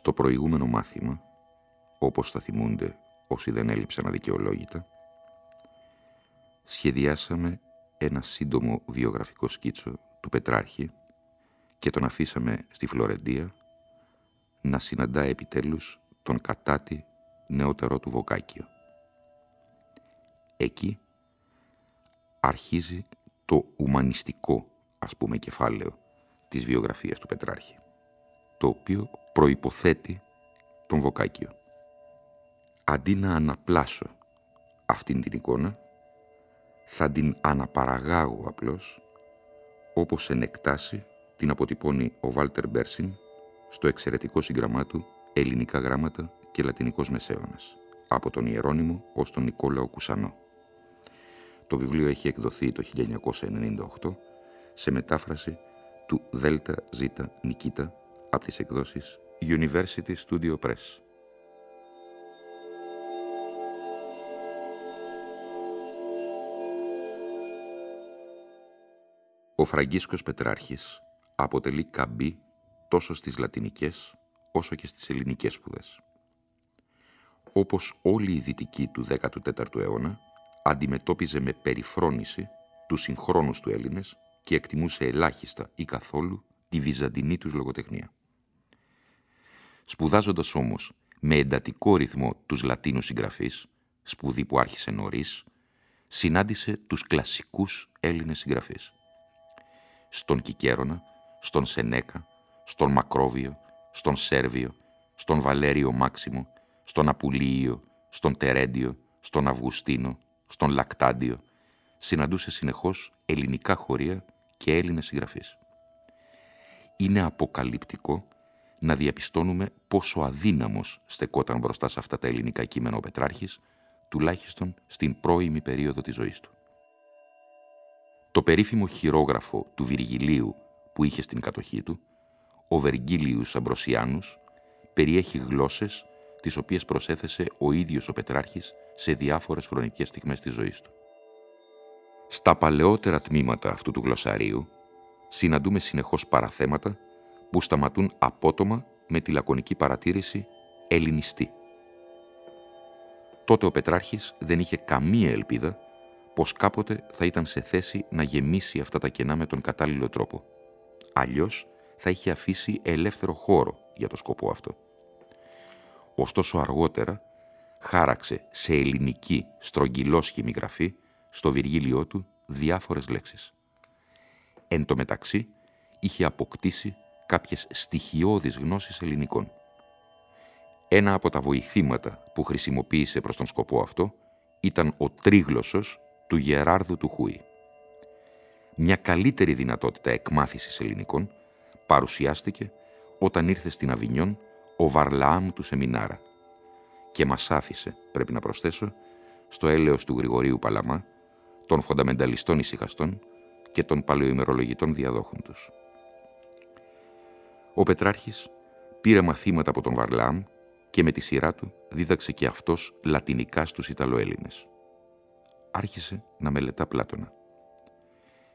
Στο προηγούμενο μάθημα, όπως θα θυμούνται όσοι δεν έλειψαν αδικαιολόγητα, σχεδιάσαμε ένα σύντομο βιογραφικό σκίτσο του Πετράρχη και τον αφήσαμε στη Φλωρεντία να συναντά επιτέλους τον κατάτι νεότερό του Βοκάκιο. Εκεί αρχίζει το ουμανιστικό, ας πούμε, κεφάλαιο της βιογραφίας του Πετράρχη, το οποίο προϋποθέτει τον Βοκάκιο. Αντί να αναπλάσω αυτήν την εικόνα, θα την αναπαραγάγω απλώς, όπως εν εκτάσει την αποτυπώνει ο Βάλτερ Μπέρσιν στο εξαιρετικό σύγγραμμά του «Ελληνικά γράμματα και Λατινικός Μεσαίωνας» από τον Ιερώνυμο ως τον Νικόλαο Κουσανό. Το βιβλίο έχει εκδοθεί το 1998 σε μετάφραση του Δέλτα Ζήτα Νικίτα από τις εκδόσεις University Studio Press. Ο Φραγκίσκος Πετράρχης αποτελεί καμπή τόσο στις λατινικές όσο και στις ελληνικές σπουδές. Όπως όλοι οι δυτικοί του 14ου αιώνα, αντιμετώπιζε με περιφρόνηση τους συγχρόνους του Έλληνες και εκτιμούσε ελάχιστα ή καθόλου τη βυζαντινή τους λογοτεχνία. Σπουδάζοντας όμως με εντατικό ρυθμό τους Λατίνους συγγραφείς, σπουδή που άρχισε νωρίς, συνάντησε τους κλασικούς Έλληνες συγγραφείς. Στον Κικέρονα, στον Σενέκα, στον Μακρόβιο, στον Σέρβιο, στον Βαλέριο Μάξιμο, στον Απουλίιο, στον Τερέντιο, στον Αυγουστίνο, στον Λακτάντιο, συναντούσε συνεχώς ελληνικά χωρία και Έλληνες συγγραφείς. Είναι αποκαλυπτικό να διαπιστώνουμε πόσο αδύναμος στεκόταν μπροστά σε αυτά τα ελληνικά κείμενα ο Πετράρχης, τουλάχιστον στην πρώιμη περίοδο της ζωής του. Το περίφημο χειρόγραφο του Βυργιλίου που είχε στην κατοχή του, ο Βεργίλιους Αμπροσιάνους, περιέχει γλώσσες τις οποίες προσέθεσε ο ίδιος ο Πετράρχης σε διάφορες χρονικές στιγμές της ζωής του. Στα παλαιότερα τμήματα αυτού του γλωσσαρίου συναντούμε συνεχώς παραθέματα που σταματούν απότομα με τη λακωνική παρατήρηση «ελληνιστή». Τότε ο Πετράρχης δεν είχε καμία ελπίδα πως κάποτε θα ήταν σε θέση να γεμίσει αυτά τα κενά με τον κατάλληλο τρόπο. Αλλιώς θα είχε αφήσει ελεύθερο χώρο για το σκοπό αυτό. Ωστόσο αργότερα χάραξε σε ελληνική στρογγυλόσχημη γραφή στο Βυργίλιό του διάφορες λέξεις. Εν τω μεταξύ είχε αποκτήσει κάποιες στοιχειώδεις γνώσεις ελληνικών. Ένα από τα βοηθήματα που χρησιμοποίησε προς τον σκοπό αυτό ήταν ο τρίγλωσσος του Γεράρδου του Χούι. Μια καλύτερη δυνατότητα εκμάθησης ελληνικών παρουσιάστηκε όταν ήρθε στην Αβινιόν ο Βαρλαάμ του Σεμινάρα και μας άφησε, πρέπει να προσθέσω, στο έλεος του Γρηγορίου Παλαμά, των φονταμενταλιστών ησυχαστών και των παλαιοημερολογητών διαδόχων τους. Ο Πετράρχης πήρε μαθήματα από τον Βαρλάμ και με τη σειρά του δίδαξε και αυτός λατινικά στους Ιταλοέλληνες. Άρχισε να μελετά Πλάτωνα.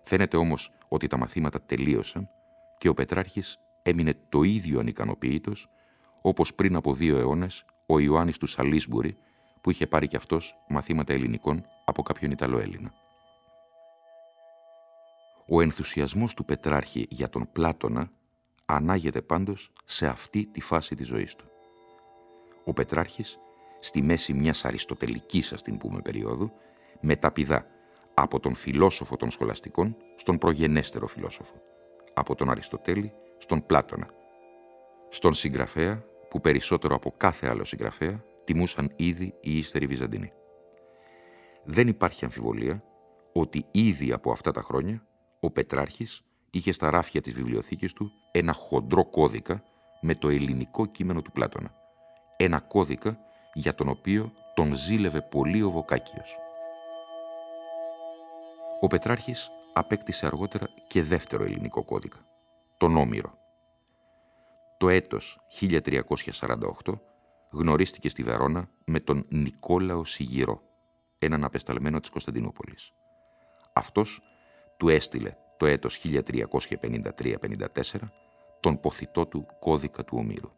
Φαίνεται όμως ότι τα μαθήματα τελείωσαν και ο Πετράρχης έμεινε το ίδιο ανικανοποιήτος όπως πριν από δύο αιώνες ο Ιωάννης του Σαλίσμπουρη που είχε πάρει κι αυτός μαθήματα ελληνικών από κάποιον Ιταλοέλληνα. Ο ενθουσιασμός του Πετράρχη για τον Πλάτωνα ανάγεται πάντως σε αυτή τη φάση της ζωής του. Ο Πετράρχης, στη μέση μιας αριστοτελικής, ας την πούμε, περίοδου, μεταπηδά από τον φιλόσοφο των σχολαστικών στον προγενέστερο φιλόσοφο, από τον Αριστοτέλη στον Πλάτωνα, στον συγγραφέα που περισσότερο από κάθε άλλο συγγραφέα τιμούσαν ήδη οι ύστεροι Βυζαντινοί. Δεν υπάρχει αμφιβολία ότι ήδη από αυτά τα χρόνια ο Πετράρχης είχε στα ράφια της βιβλιοθήκης του ένα χοντρό κώδικα με το ελληνικό κείμενο του Πλάτωνα. Ένα κώδικα για τον οποίο τον ζήλευε πολύ ο Βοκάκιος. Ο Πετράρχης απέκτησε αργότερα και δεύτερο ελληνικό κώδικα, τον Όμηρο. Το έτος 1348 γνωρίστηκε στη Βερόνα με τον Νικόλαο Σιγυρό, έναν απεσταλμένο της Κωνσταντινούπολης. Αυτός του έστειλε το έτος 1353-54 τον ποθητό του κώδικα του Ομήρου.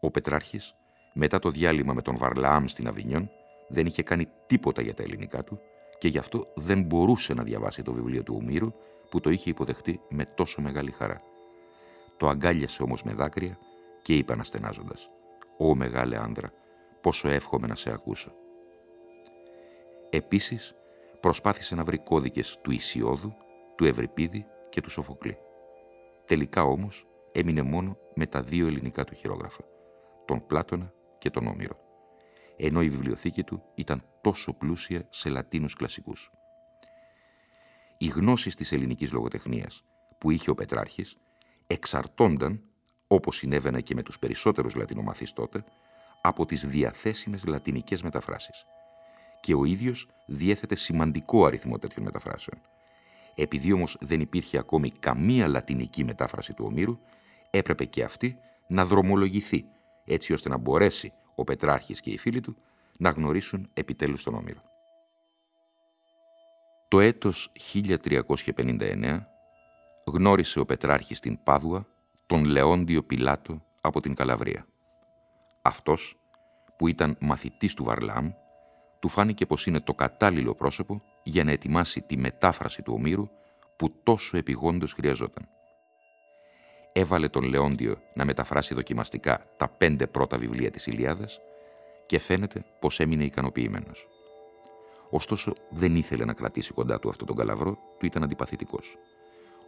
Ο Πετράρχης, μετά το διάλειμμα με τον Βαρλαάμ στην Αβινιόν, δεν είχε κάνει τίποτα για τα ελληνικά του και γι' αυτό δεν μπορούσε να διαβάσει το βιβλίο του Ομήρου που το είχε υποδεχτεί με τόσο μεγάλη χαρά. Το αγκάλιασε όμως με δάκρυα και είπε αναστενάζοντας «Ω μεγάλε άνδρα, πόσο εύχομαι να σε ακούσω». Επίσης, προσπάθησε να βρει κώδικες του Ισιώδου, του Ευρυπίδη και του Σοφοκλή. Τελικά όμως έμεινε μόνο με τα δύο ελληνικά του χειρόγραφα, τον Πλάτωνα και τον Όμηρο, ενώ η βιβλιοθήκη του ήταν τόσο πλούσια σε Λατίνους κλασικούς. Οι γνώσεις της ελληνικής λογοτεχνίας που είχε ο Πετράρχης εξαρτώνταν, όπως συνέβαινε και με τους περισσότερους Λατινομαθείς τότε, από τις διαθέσιμες λατινικές μεταφράσεις. Και ο ίδιος διέθετε σημαντικό αριθμό τέτοιων μεταφράσεων. Επειδή όμως δεν υπήρχε ακόμη καμία λατινική μετάφραση του Ομήρου, έπρεπε και αυτή να δρομολογηθεί, έτσι ώστε να μπορέσει ο Πετράρχης και οι φίλοι του να γνωρίσουν επιτέλους τον Όμηρο. Το έτος 1359 γνώρισε ο Πετράρχης στην Πάδουα τον Λεόντιο Πιλάτο από την Καλαβρία. Αυτός, που ήταν μαθητής του Βαρλάμ, του φάνηκε πως είναι το κατάλληλο πρόσωπο για να ετοιμάσει τη μετάφραση του Ομήρου που τόσο επιγόντως χρειαζόταν. Έβαλε τον Λεόντιο να μεταφράσει δοκιμαστικά τα πέντε πρώτα βιβλία της Ηλιάδας και φαίνεται πως έμεινε ικανοποιημένος. Ωστόσο δεν ήθελε να κρατήσει κοντά του αυτό τον καλαβρό, του ήταν αντιπαθητικός.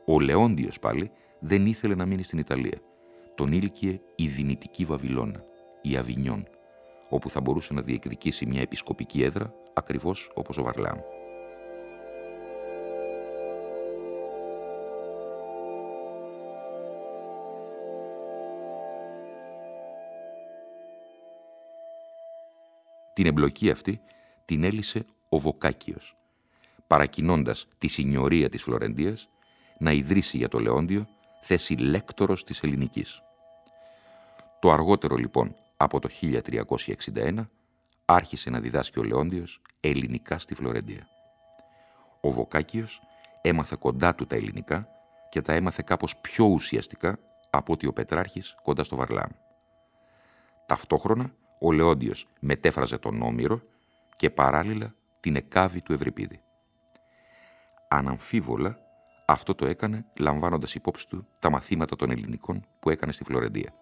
Ο Λεόντιος πάλι δεν ήθελε να μείνει στην Ιταλία. Τον ήλκυε η δυνητική Βαβυλώνα, η Αβινιόν, όπου θα μπορούσε να διεκδικήσει μια επισκοπική έδρα ακριβώς όπως ο Βαρλάμ. Την εμπλοκή αυτή την έλυσε ο Βοκάκιος, παρακινώντας τη σινιωρία της Φλωρεντίας να ιδρύσει για το Λεόντιο θέση λέκτορος της ελληνικής. Το αργότερο λοιπόν, από το 1361, άρχισε να διδάσκει ο Λεόντιος ελληνικά στη Φλωρεντία. Ο Βοκάκιος έμαθε κοντά του τα ελληνικά και τα έμαθε κάπως πιο ουσιαστικά από ότι ο Πετράρχης κοντά στο Βαρλάμ. Ταυτόχρονα, ο Λεόντιος μετέφραζε τον Όμηρο και παράλληλα την Εκάβη του Ευρυπίδη. Αναμφίβολα, αυτό το έκανε λαμβάνοντας υπόψη του τα μαθήματα των ελληνικών που έκανε στη Φλωρεντία.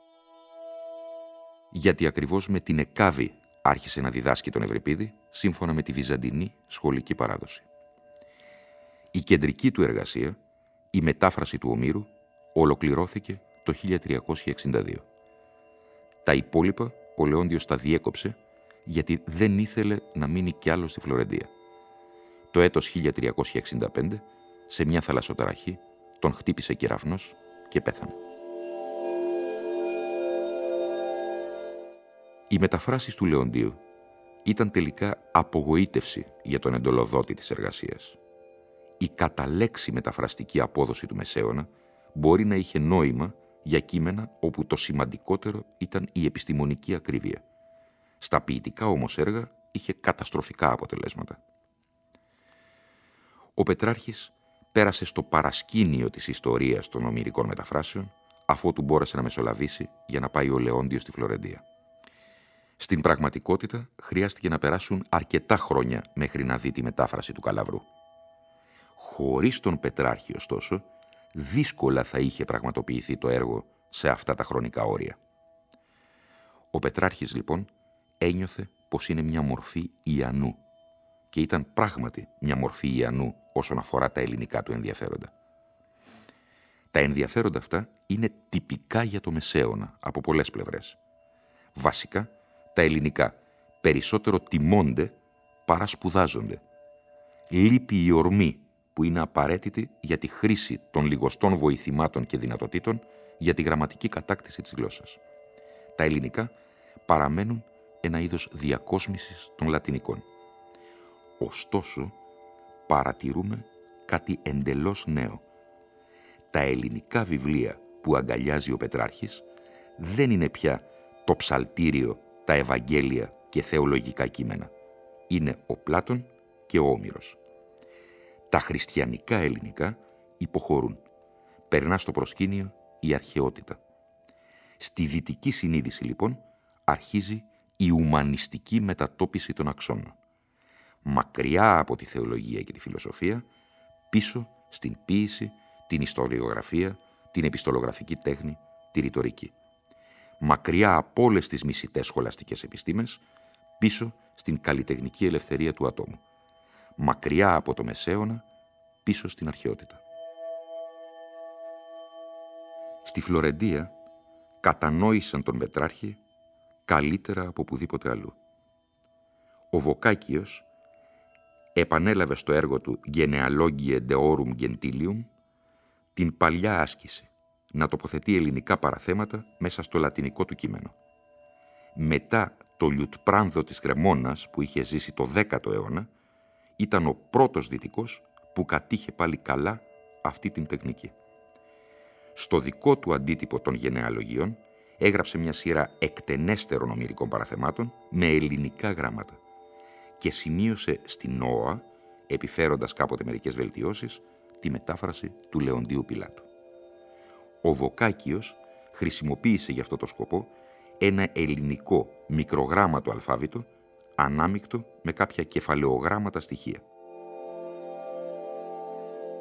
Γιατί ακριβώς με την Εκάβη άρχισε να διδάσκει τον Ευρυπίδη σύμφωνα με τη βυζαντινή σχολική παράδοση. Η κεντρική του εργασία, η μετάφραση του Ομήρου, ολοκληρώθηκε το 1362. Τα υπόλοιπα ο Λεόντιος τα διέκοψε γιατί δεν ήθελε να μείνει κι άλλο στη Φλωρεντία. Το έτος 1365 σε μια θαλασσοταραχή, τον χτύπησε κεραυνός και πέθανε. Οι μεταφράσεις του Λεοντίου ήταν τελικά απογοήτευση για τον εντολοδότη της εργασίας. Η καταλέξη μεταφραστική απόδοση του Μεσαίωνα μπορεί να είχε νόημα για κείμενα όπου το σημαντικότερο ήταν η επιστημονική ακρίβεια. Στα ποιητικά όμως έργα είχε καταστροφικά αποτελέσματα. Ο Πετράρχης πέρασε στο παρασκήνιο της ιστορίας των ομυρικών μεταφράσεων, αφότου μπόρεσε να μεσολαβήσει για να πάει ο Λεόντιος στη Φλωρεντία. Στην πραγματικότητα χρειάστηκε να περάσουν αρκετά χρόνια μέχρι να δει τη μετάφραση του Καλαβρού. Χωρίς τον Πετράρχη, ωστόσο, δύσκολα θα είχε πραγματοποιηθεί το έργο σε αυτά τα χρονικά όρια. Ο Πετράρχης λοιπόν ένιωθε πως είναι μια μορφή Ιαννού και ήταν πράγματι μια μορφή Ιαννού όσον αφορά τα ελληνικά του ενδιαφέροντα. Τα ενδιαφέροντα αυτά είναι τυπικά για το Μεσαίωνα από πολλές πλευρές. Βασικά, τα ελληνικά περισσότερο τιμώνται παρά σπουδάζονται. Λείπει η ορμή που είναι απαραίτητη για τη χρήση των λιγοστών βοηθημάτων και δυνατοτήτων για τη γραμματική κατάκτηση της γλώσσας. Τα ελληνικά παραμένουν ένα είδος διακόσμησης των λατινικών. Ωστόσο, παρατηρούμε κάτι εντελώς νέο. Τα ελληνικά βιβλία που αγκαλιάζει ο Πετράρχης δεν είναι πια το ψαλτήριο, τα Ευαγγέλια και θεολογικά κείμενα. Είναι ο Πλάτων και ο Όμηρος. Τα χριστιανικά ελληνικά υποχωρούν. Περνά στο προσκήνιο η αρχαιότητα. Στη δυτική συνείδηση λοιπόν αρχίζει η ουμανιστική μετατόπιση των αξώνων. Μακριά από τη θεολογία και τη φιλοσοφία, πίσω στην ποίηση, την ιστοριογραφία, την επιστολογραφική τέχνη, τη ρητορική. Μακριά από όλες τις μισητές σχολαστικές επιστήμες, πίσω στην καλλιτεχνική ελευθερία του ατόμου. Μακριά από το μεσαίωνα, πίσω στην αρχαιότητα. Στη Φλωρεντία κατανόησαν τον Πετράρχη καλύτερα από οπουδήποτε αλλού. Ο Βοκάκιος επανέλαβε στο έργο του «Genealogie Deorum Gentilium» την παλιά άσκηση να τοποθετεί ελληνικά παραθέματα μέσα στο λατινικό του κείμενο. Μετά το Λιουτπράνδο της Κρεμόνας που είχε ζήσει το 10ο αιώνα, ήταν ο πρώτος δυτικός που κατήχε πάλι καλά αυτή την τεχνική. Στο δικό του αντίτυπο των γενεαλογίων έγραψε μια σειρά εκτενέστερων ομυρικών παραθεμάτων με ελληνικά γράμματα και σημείωσε στην Νόα, επιφέροντας κάποτε μερικές βελτιώσεις, τη μετάφραση του Λεοντίου Πιλάτου. Ο Βοκάκιος χρησιμοποίησε για αυτό το σκοπό ένα ελληνικό μικρογράμματο αλφάβητο ανάμεικτο με κάποια κεφαλαιογράμματα στοιχεία.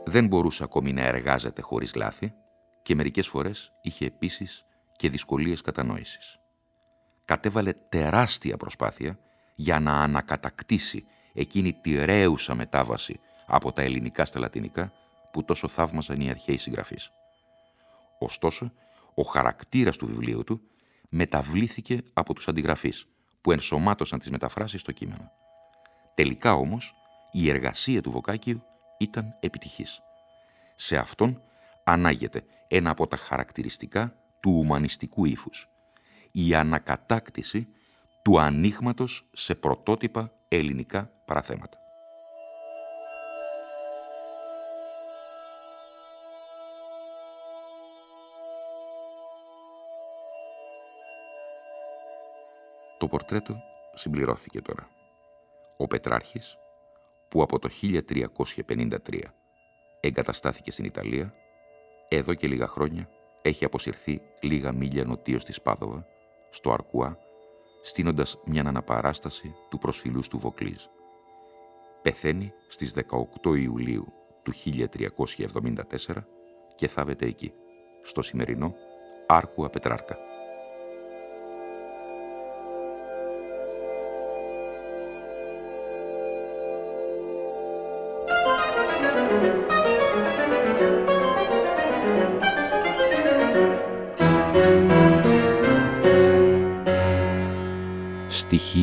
Δεν μπορούσε ακόμη να εργάζεται χωρίς λάθη και μερικές φορές είχε επίσης και δυσκολίες κατανόησης. Κατέβαλε τεράστια προσπάθεια για να ανακατακτήσει εκείνη τη ρέουσα μετάβαση από τα ελληνικά στα λατινικά που τόσο θαύμαζαν οι αρχαίοι συγγραφείς. Ωστόσο, ο χαρακτήρας του βιβλίου του μεταβλήθηκε από τους αντιγραφείς που ενσωμάτωσαν τις μεταφράσεις στο κείμενο. Τελικά όμως, η εργασία του Βοκάκιου ήταν επιτυχής. Σε αυτόν ανάγεται ένα από τα χαρακτηριστικά του ουμανιστικού ύφους. Η ανακατάκτηση του ανοίγματος σε πρωτότυπα ελληνικά παραθέματα. Το πορτρέτο συμπληρώθηκε τώρα. Ο Πετράρχης, που από το 1353 εγκαταστάθηκε στην Ιταλία, εδώ και λίγα χρόνια έχει αποσυρθεί λίγα μίλια νοτίως της Πάδοβα, στο Αρκουά, στείνοντας μια αναπαράσταση του προσφυλούς του Βοκλής. Πεθαίνει στις 18 Ιουλίου του 1374 και θάβεται εκεί, στο σημερινό Άρκουα Πετράρκα.